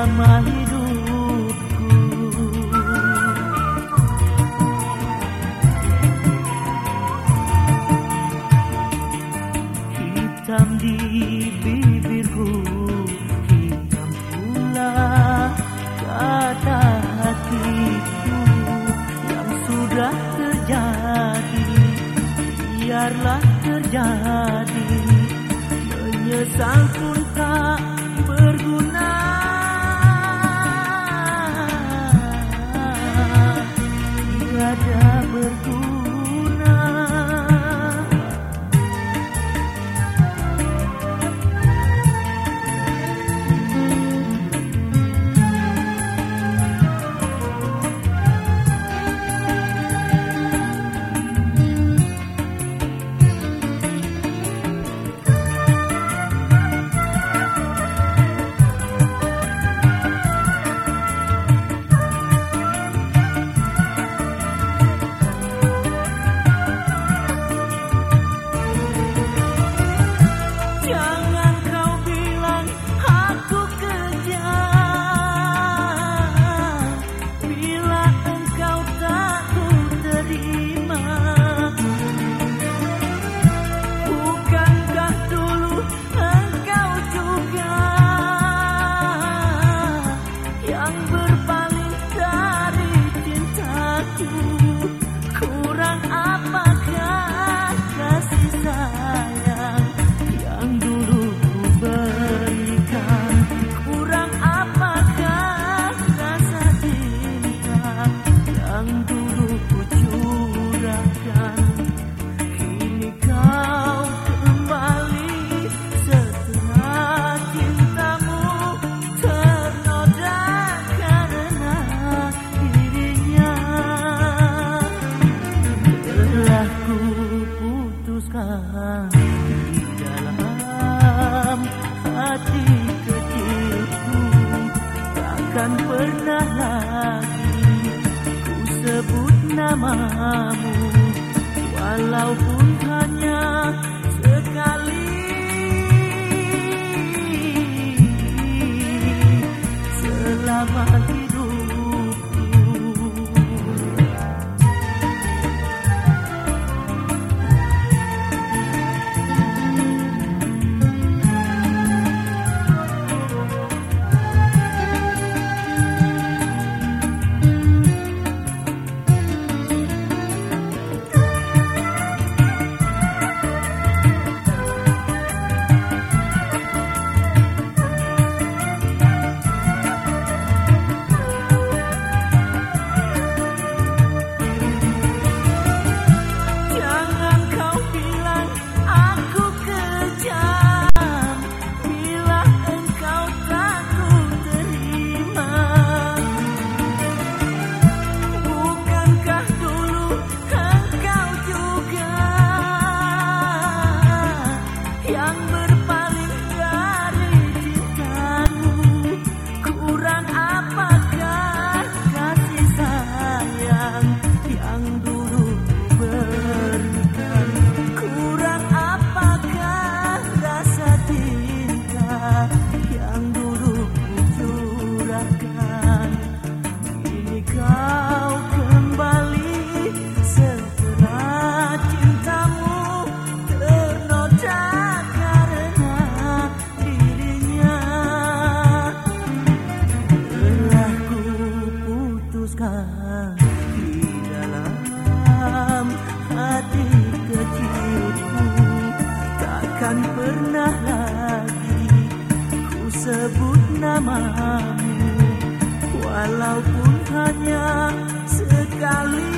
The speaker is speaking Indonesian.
selama hidupku. Hitam di bibirku Hitam pula kata hatiku. Yang sudah terjadi Biarlah terjadi. Menyesal pun tak berguna. bersamamu. Walaupun pernah lagi ku sebut namamu walaupun hanya sekali.